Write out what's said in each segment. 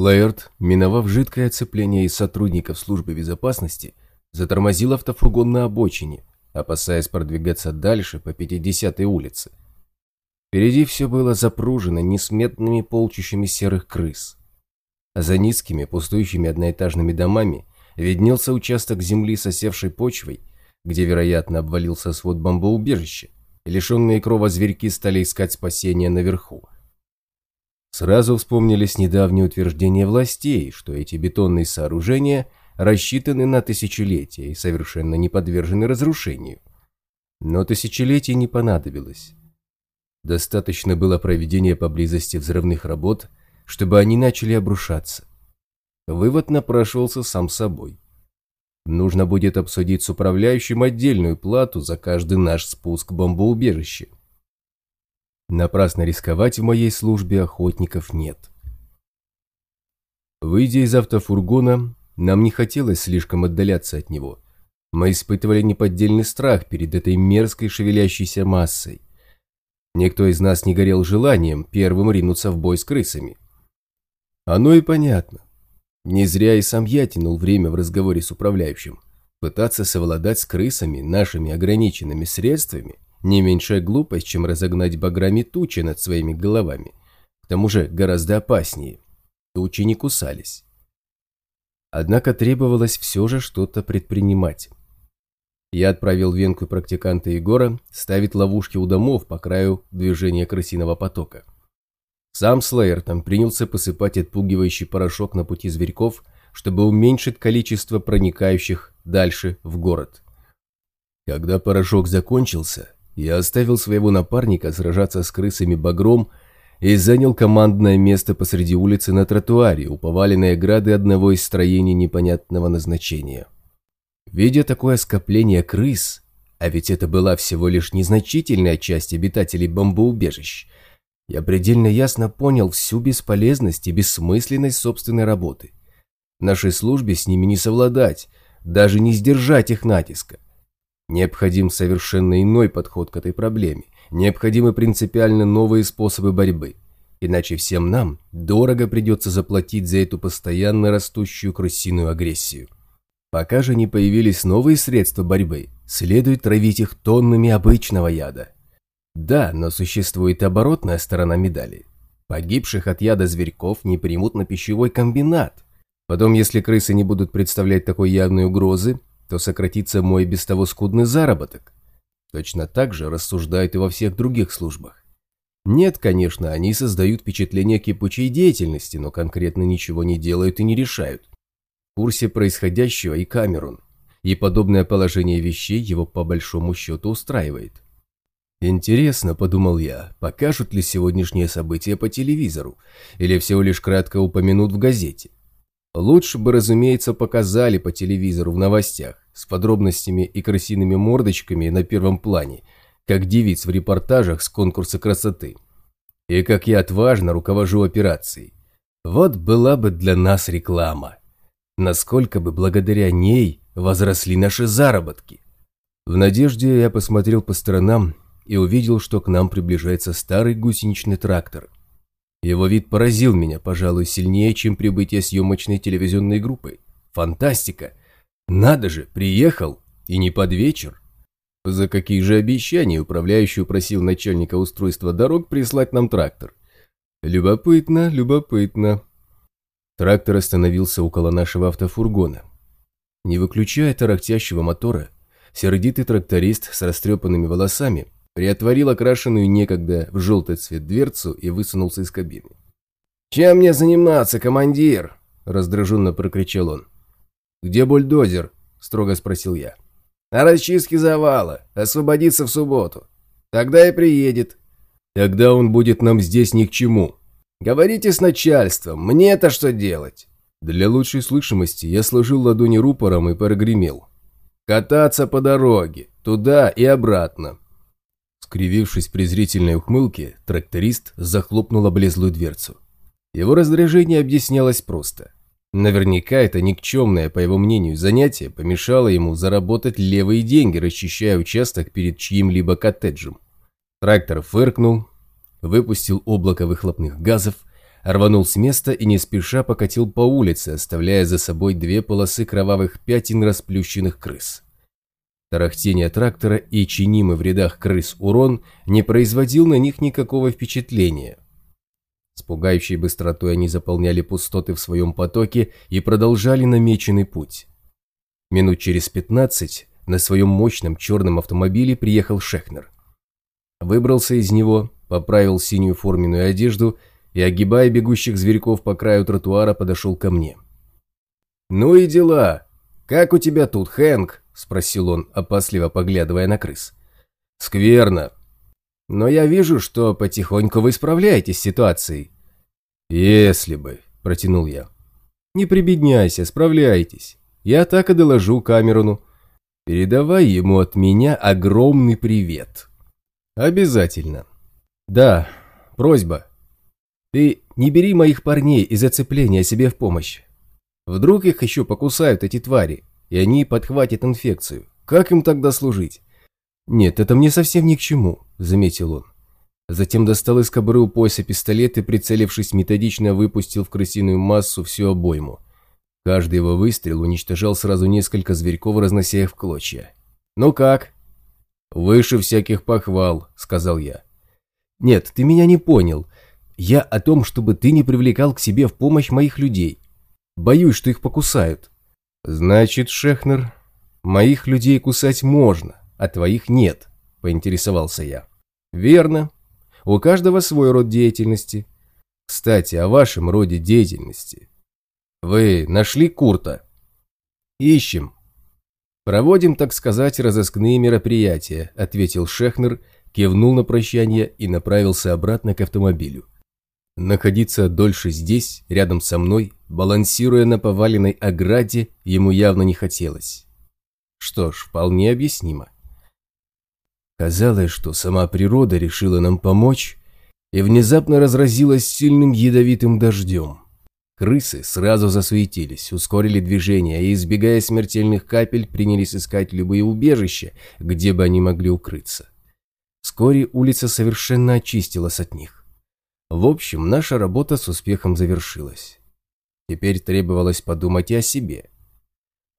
Лаэрт, миновав жидкое оцепление из сотрудников службы безопасности, затормозил автофургон на обочине, опасаясь продвигаться дальше по 50-й улице. Впереди все было запружено несметными полчищами серых крыс. А за низкими, пустующими одноэтажными домами виднелся участок земли с осевшей почвой, где, вероятно, обвалился свод бомбоубежища, и лишенные крова зверьки стали искать спасения наверху. Сразу вспомнились недавние утверждения властей, что эти бетонные сооружения рассчитаны на тысячелетия и совершенно не подвержены разрушению. Но тысячелетий не понадобилось. Достаточно было проведения поблизости взрывных работ, чтобы они начали обрушаться. Вывод напрашивался сам собой. Нужно будет обсудить с управляющим отдельную плату за каждый наш спуск в бомбоубежище. Напрасно рисковать в моей службе охотников нет. Выйдя из автофургона, нам не хотелось слишком отдаляться от него. Мы испытывали неподдельный страх перед этой мерзкой шевелящейся массой. Никто из нас не горел желанием первым ринуться в бой с крысами. Оно и понятно. Не зря и сам я тянул время в разговоре с управляющим. Пытаться совладать с крысами нашими ограниченными средствами – не меньшая глупость, чем разогнать баграми тучи над своими головами. К тому же гораздо опаснее. Тучи не кусались. Однако требовалось все же что-то предпринимать. Я отправил Венку практиканта Егора ставить ловушки у домов по краю движения крысиного потока. Сам Слеер там принялся посыпать отпугивающий порошок на пути зверьков, чтобы уменьшить количество проникающих дальше в город. Когда порошок закончился, я оставил своего напарника сражаться с крысами багром и занял командное место посреди улицы на тротуаре у поваленной ограды одного из строений непонятного назначения. Видя такое скопление крыс, а ведь это была всего лишь незначительная часть обитателей бомбоубежищ, я предельно ясно понял всю бесполезность и бессмысленность собственной работы. Нашей службе с ними не совладать, даже не сдержать их натиска. Необходим совершенно иной подход к этой проблеме, необходимы принципиально новые способы борьбы. Иначе всем нам дорого придется заплатить за эту постоянно растущую крысиную агрессию. Пока же не появились новые средства борьбы, следует травить их тоннами обычного яда. Да, но существует оборотная сторона медали. Погибших от яда зверьков не примут на пищевой комбинат. Потом, если крысы не будут представлять такой явной угрозы, то сократится мой без того скудный заработок. Точно так же рассуждают и во всех других службах. Нет, конечно, они создают впечатление кипучей деятельности, но конкретно ничего не делают и не решают. В курсе происходящего и Камерун, и подобное положение вещей его по большому счету устраивает. Интересно, подумал я, покажут ли сегодняшние события по телевизору, или всего лишь кратко упомянут в газете. Лучше бы, разумеется, показали по телевизору в новостях, с подробностями и крысиными мордочками на первом плане, как девиц в репортажах с конкурса красоты. И как я отважно руковожу операцией. Вот была бы для нас реклама. Насколько бы благодаря ней возросли наши заработки. В надежде я посмотрел по сторонам и увидел, что к нам приближается старый гусеничный трактор. Его вид поразил меня, пожалуй, сильнее, чем прибытие съемочной телевизионной группы. Фантастика! Надо же, приехал, и не под вечер. За какие же обещания управляющий просил начальника устройства дорог прислать нам трактор? Любопытно, любопытно. Трактор остановился около нашего автофургона. Не выключая тарахтящего мотора, сердитый тракторист с растрепанными волосами приотворил окрашенную некогда в желтый цвет дверцу и высунулся из кабины. «Чем мне заниматься, командир?» – раздраженно прокричал он. «Где бульдозер?» – строго спросил я. «На расчистке завала. Освободиться в субботу. Тогда и приедет». «Тогда он будет нам здесь ни к чему». «Говорите с начальством. Мне-то что делать?» Для лучшей слышимости я сложил ладони рупором и прогремел. «Кататься по дороге. Туда и обратно». Скривившись презрительной ухмылке, тракторист захлопнул облезлую дверцу. Его раздражение объяснялось просто – Наверняка это никчемное, по его мнению, занятие помешало ему заработать левые деньги, расчищая участок перед чьим-либо коттеджем. Трактор фыркнул, выпустил облако выхлопных газов, рванул с места и не спеша покатил по улице, оставляя за собой две полосы кровавых пятен расплющенных крыс. Тарахтение трактора и чинимый в рядах крыс урон не производил на них никакого впечатления. С пугающей быстротой они заполняли пустоты в своем потоке и продолжали намеченный путь. Минут через пятнадцать на своем мощном черном автомобиле приехал Шехнер. Выбрался из него, поправил синюю форменную одежду и, огибая бегущих зверьков по краю тротуара, подошел ко мне. «Ну и дела! Как у тебя тут, Хэнк?» – спросил он, опасливо поглядывая на крыс. «Скверно. Но я вижу, что потихоньку вы справляетесь с ситуацией». «Если бы», – протянул я. «Не прибедняйся, справляйтесь. Я так и доложу Камерону. Передавай ему от меня огромный привет». «Обязательно. Да, просьба. Ты не бери моих парней из зацепления себе в помощь. Вдруг их еще покусают эти твари, и они подхватят инфекцию. Как им тогда служить? Нет, это мне совсем ни к чему, заметил он. Затем достал из кобуры у пояса пистолет и, прицелившись, методично выпустил в крысиную массу всю обойму. Каждый его выстрел уничтожал сразу несколько зверьков, разнося их в клочья. «Ну как?» «Выше всяких похвал», — сказал я. «Нет, ты меня не понял. Я о том, чтобы ты не привлекал к себе в помощь моих людей. Боюсь, что их покусают». «Значит, Шехнер, моих людей кусать можно, а твоих нет», — поинтересовался я. «Верно. У каждого свой род деятельности. Кстати, о вашем роде деятельности. Вы нашли Курта?» «Ищем», «Проводим, так сказать, разыскные мероприятия», – ответил Шехнер, кивнул на прощание и направился обратно к автомобилю. Находиться дольше здесь, рядом со мной, балансируя на поваленной ограде, ему явно не хотелось. Что ж, вполне объяснимо. Казалось, что сама природа решила нам помочь и внезапно разразилась сильным ядовитым дождем. Крысы сразу засуетились, ускорили движение и, избегая смертельных капель, принялись искать любые убежища, где бы они могли укрыться. Вскоре улица совершенно очистилась от них. В общем, наша работа с успехом завершилась. Теперь требовалось подумать и о себе.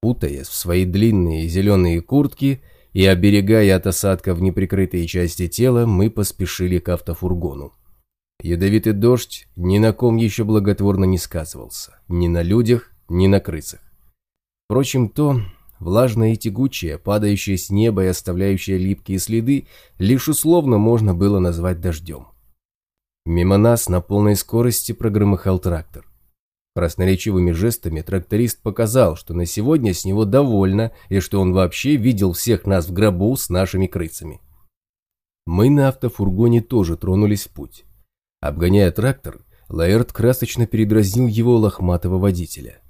Путаясь в свои длинные зеленые куртки и оберегая от осадков неприкрытые части тела, мы поспешили к автофургону. Ядовитый дождь ни на ком еще благотворно не сказывался, ни на людях, ни на крысах. Впрочем, то, влажное и тягучее, падающее с неба и оставляющее липкие следы, лишь условно можно было назвать дождем. Мимо нас на полной скорости прогромыхал трактор. Красноречивыми жестами тракторист показал, что на сегодня с него довольно и что он вообще видел всех нас в гробу с нашими крысами. Мы на автофургоне тоже тронулись в путь. Обгоняя трактор, Лаэрт красочно передразнил его лохматого водителя.